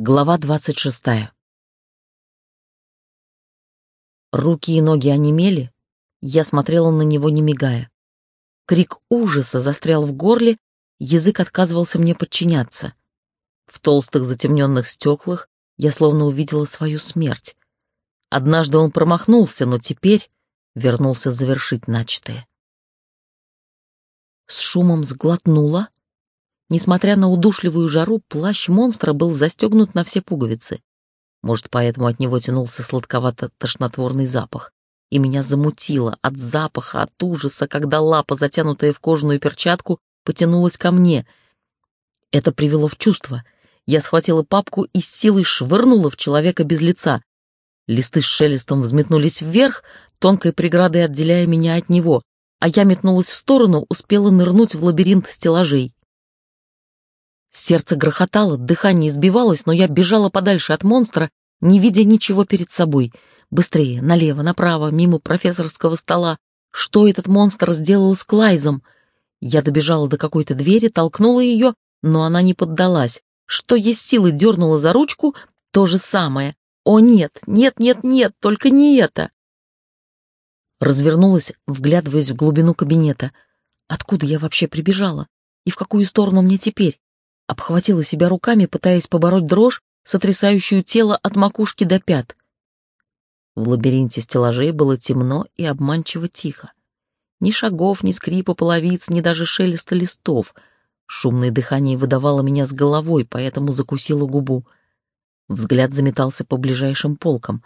Глава двадцать шестая. Руки и ноги онемели, я смотрела на него, не мигая. Крик ужаса застрял в горле, язык отказывался мне подчиняться. В толстых затемненных стеклах я словно увидела свою смерть. Однажды он промахнулся, но теперь вернулся завершить начатое. С шумом сглотнула, Несмотря на удушливую жару, плащ монстра был застегнут на все пуговицы. Может, поэтому от него тянулся сладковато-тошнотворный запах. И меня замутило от запаха, от ужаса, когда лапа, затянутая в кожаную перчатку, потянулась ко мне. Это привело в чувство. Я схватила папку и с силой швырнула в человека без лица. Листы с шелестом взметнулись вверх, тонкой преградой отделяя меня от него, а я метнулась в сторону, успела нырнуть в лабиринт стеллажей. Сердце грохотало, дыхание избивалось, но я бежала подальше от монстра, не видя ничего перед собой. Быстрее, налево, направо, мимо профессорского стола. Что этот монстр сделал с Клайзом? Я добежала до какой-то двери, толкнула ее, но она не поддалась. Что есть силы, дернула за ручку, то же самое. О нет, нет, нет, нет, только не это. Развернулась, вглядываясь в глубину кабинета. Откуда я вообще прибежала? И в какую сторону мне теперь? Обхватила себя руками, пытаясь побороть дрожь, сотрясающую тело от макушки до пят. В лабиринте стеллажей было темно и обманчиво тихо. Ни шагов, ни скрипа половиц, ни даже шелеста листов. Шумное дыхание выдавало меня с головой, поэтому закусила губу. Взгляд заметался по ближайшим полкам.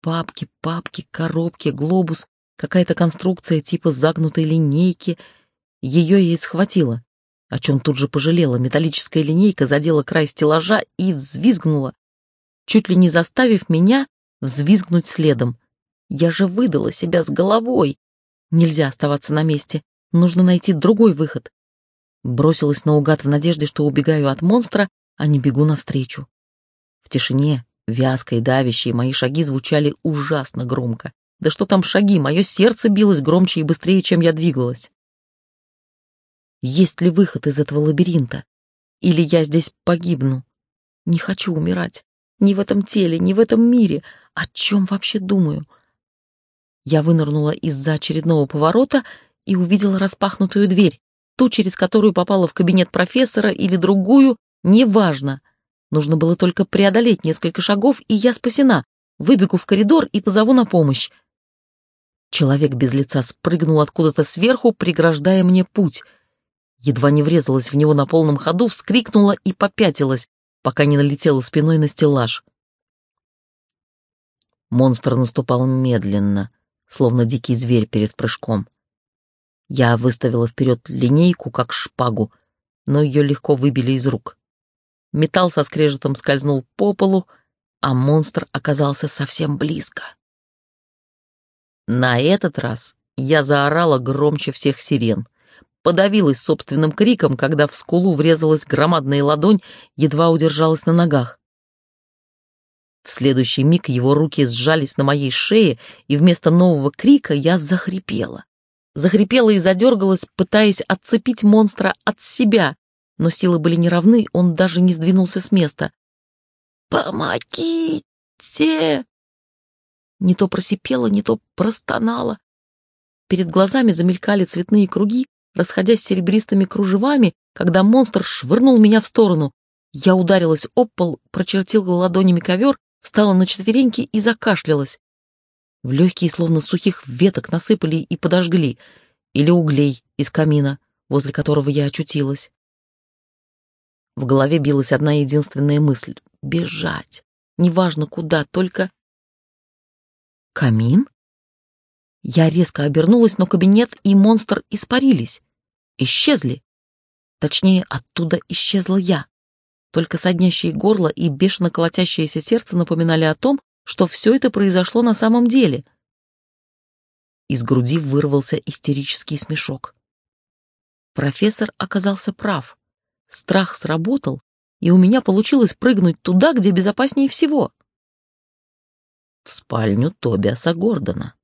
Папки, папки, коробки, глобус, какая-то конструкция типа загнутой линейки. Ее я и схватила о чем тут же пожалела. Металлическая линейка задела край стеллажа и взвизгнула, чуть ли не заставив меня взвизгнуть следом. Я же выдала себя с головой. Нельзя оставаться на месте. Нужно найти другой выход. Бросилась наугад в надежде, что убегаю от монстра, а не бегу навстречу. В тишине, вязкой, давящей, мои шаги звучали ужасно громко. Да что там шаги, мое сердце билось громче и быстрее, чем я двигалась. Есть ли выход из этого лабиринта? Или я здесь погибну? Не хочу умирать. Ни в этом теле, ни в этом мире. О чем вообще думаю? Я вынырнула из-за очередного поворота и увидела распахнутую дверь, ту, через которую попала в кабинет профессора или другую, неважно. Нужно было только преодолеть несколько шагов, и я спасена. Выбегу в коридор и позову на помощь. Человек без лица спрыгнул откуда-то сверху, преграждая мне путь — едва не врезалась в него на полном ходу, вскрикнула и попятилась, пока не налетела спиной на стеллаж. Монстр наступал медленно, словно дикий зверь перед прыжком. Я выставила вперед линейку, как шпагу, но ее легко выбили из рук. Металл со скрежетом скользнул по полу, а монстр оказался совсем близко. На этот раз я заорала громче всех сирен подавилась собственным криком, когда в скулу врезалась громадная ладонь, едва удержалась на ногах. В следующий миг его руки сжались на моей шее, и вместо нового крика я захрипела. Захрипела и задергалась, пытаясь отцепить монстра от себя, но силы были неравны, он даже не сдвинулся с места. «Помогите!» Не то просипела, не то простонала. Перед глазами замелькали цветные круги, расходясь серебристыми кружевами, когда монстр швырнул меня в сторону. Я ударилась об пол, прочертила ладонями ковер, встала на четвереньки и закашлялась. В легкие, словно сухих веток, насыпали и подожгли, или углей из камина, возле которого я очутилась. В голове билась одна единственная мысль — бежать. Неважно куда, только... Камин? Я резко обернулась, но кабинет и монстр испарились. Исчезли. Точнее, оттуда исчезла я. Только соднящее горло и бешено колотящееся сердце напоминали о том, что все это произошло на самом деле. Из груди вырвался истерический смешок. Профессор оказался прав. Страх сработал, и у меня получилось прыгнуть туда, где безопаснее всего. В спальню Тобиаса Гордона.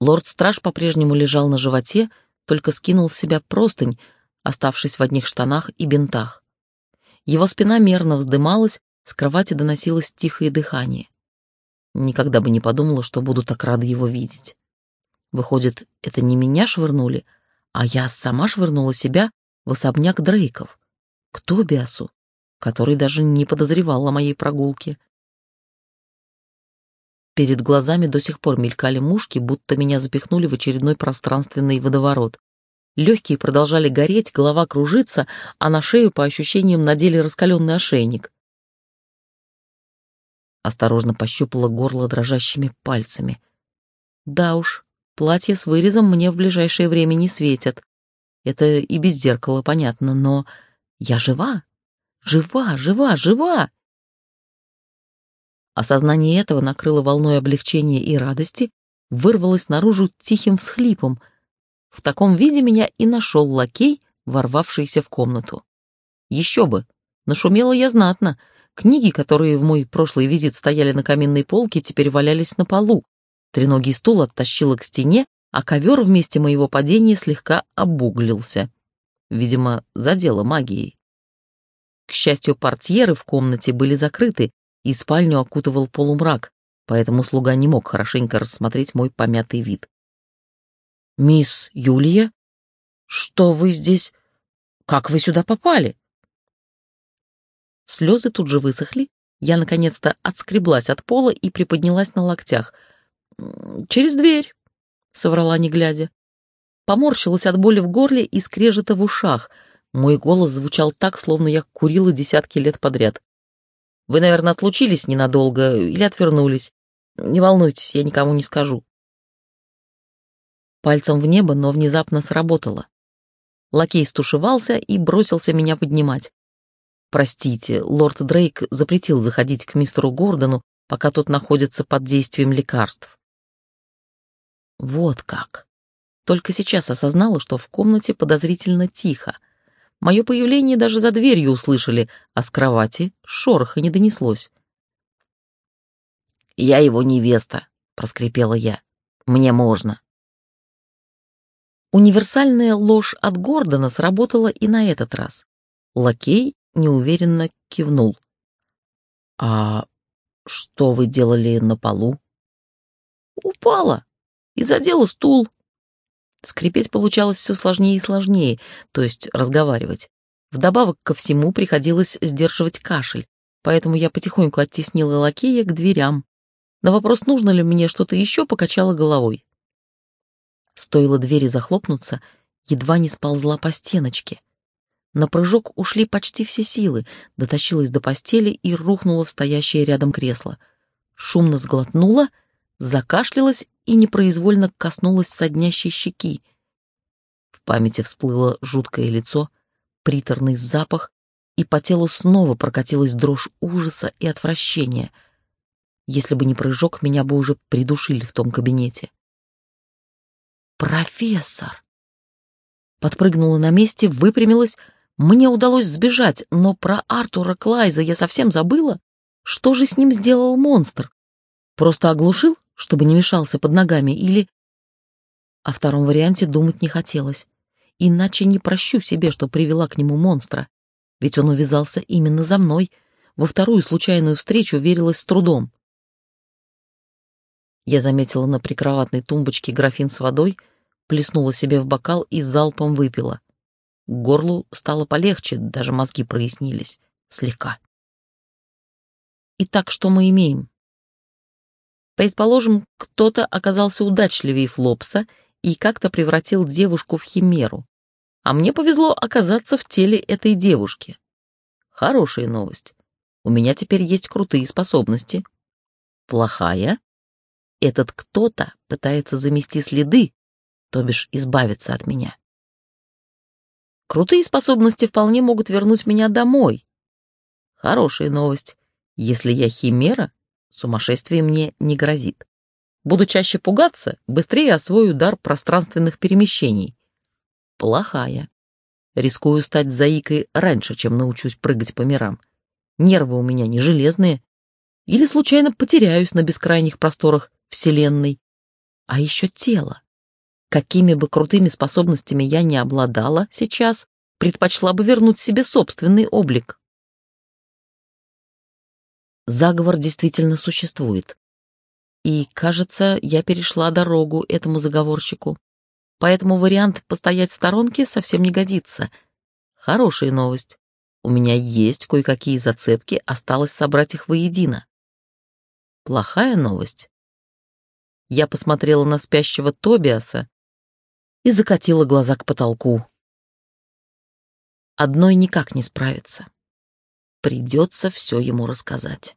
Лорд-страж по-прежнему лежал на животе, только скинул с себя простынь, оставшись в одних штанах и бинтах. Его спина мерно вздымалась, с кровати доносилось тихое дыхание. Никогда бы не подумала, что буду так рада его видеть. Выходит, это не меня швырнули, а я сама швырнула себя в особняк Дрейков. К Тобиасу, который даже не подозревал о моей прогулке. Перед глазами до сих пор мелькали мушки, будто меня запихнули в очередной пространственный водоворот. Легкие продолжали гореть, голова кружится, а на шею, по ощущениям, надели раскаленный ошейник. Осторожно пощупала горло дрожащими пальцами. Да уж, платье с вырезом мне в ближайшее время не светят. Это и без зеркала понятно, но я жива, жива, жива, жива. Осознание этого накрыло волной облегчения и радости, вырвалось наружу тихим всхлипом. В таком виде меня и нашел лакей, ворвавшийся в комнату. Еще бы, нашумела я знатно. Книги, которые в мой прошлый визит стояли на каминной полке, теперь валялись на полу. Треногий стул оттащила к стене, а ковер вместе моего падения слегка обуглился. Видимо, задело магией. К счастью, портьеры в комнате были закрыты, и спальню окутывал полумрак, поэтому слуга не мог хорошенько рассмотреть мой помятый вид. «Мисс Юлия? Что вы здесь? Как вы сюда попали?» Слезы тут же высохли, я наконец-то отскреблась от пола и приподнялась на локтях. «Через дверь», — соврала не глядя. Поморщилась от боли в горле и скрежета в ушах. Мой голос звучал так, словно я курила десятки лет подряд. Вы, наверное, отлучились ненадолго или отвернулись. Не волнуйтесь, я никому не скажу. Пальцем в небо, но внезапно сработало. Лакей стушевался и бросился меня поднимать. Простите, лорд Дрейк запретил заходить к мистеру Гордону, пока тот находится под действием лекарств. Вот как. Только сейчас осознала, что в комнате подозрительно тихо. Мое появление даже за дверью услышали, а с кровати шороха не донеслось. «Я его невеста», — проскрипела я. «Мне можно». Универсальная ложь от Гордона сработала и на этот раз. Лакей неуверенно кивнул. «А что вы делали на полу?» «Упала и задела стул», Скрипеть получалось все сложнее и сложнее, то есть разговаривать. Вдобавок ко всему приходилось сдерживать кашель, поэтому я потихоньку оттеснила лакея к дверям. На вопрос, нужно ли мне что-то еще, покачала головой. Стоило двери захлопнуться, едва не сползла по стеночке. На прыжок ушли почти все силы, дотащилась до постели и рухнула в стоящее рядом кресло. Шумно сглотнула, закашлялась и непроизвольно коснулась соднящей щеки. В памяти всплыло жуткое лицо, приторный запах, и по телу снова прокатилась дрожь ужаса и отвращения. Если бы не прыжок, меня бы уже придушили в том кабинете. «Профессор!» Подпрыгнула на месте, выпрямилась. Мне удалось сбежать, но про Артура Клайза я совсем забыла. Что же с ним сделал монстр? Просто оглушил? Чтобы не мешался под ногами, или... О втором варианте думать не хотелось. Иначе не прощу себе, что привела к нему монстра. Ведь он увязался именно за мной. Во вторую случайную встречу верилась с трудом. Я заметила на прикроватной тумбочке графин с водой, плеснула себе в бокал и залпом выпила. К горлу стало полегче, даже мозги прояснились. Слегка. Итак, что мы имеем? Предположим, кто-то оказался удачливее Флопса и как-то превратил девушку в химеру. А мне повезло оказаться в теле этой девушки. Хорошая новость. У меня теперь есть крутые способности. Плохая. Этот кто-то пытается замести следы, то бишь избавиться от меня. Крутые способности вполне могут вернуть меня домой. Хорошая новость. Если я химера, Сумасшествие мне не грозит. Буду чаще пугаться, быстрее освою дар пространственных перемещений. Плохая. Рискую стать заикой раньше, чем научусь прыгать по мирам. Нервы у меня не железные. Или случайно потеряюсь на бескрайних просторах Вселенной. А еще тело. Какими бы крутыми способностями я не обладала сейчас, предпочла бы вернуть себе собственный облик. Заговор действительно существует. И, кажется, я перешла дорогу этому заговорщику. Поэтому вариант постоять в сторонке совсем не годится. Хорошая новость. У меня есть кое-какие зацепки, осталось собрать их воедино. Плохая новость. Я посмотрела на спящего Тобиаса и закатила глаза к потолку. Одной никак не справиться. Придется все ему рассказать.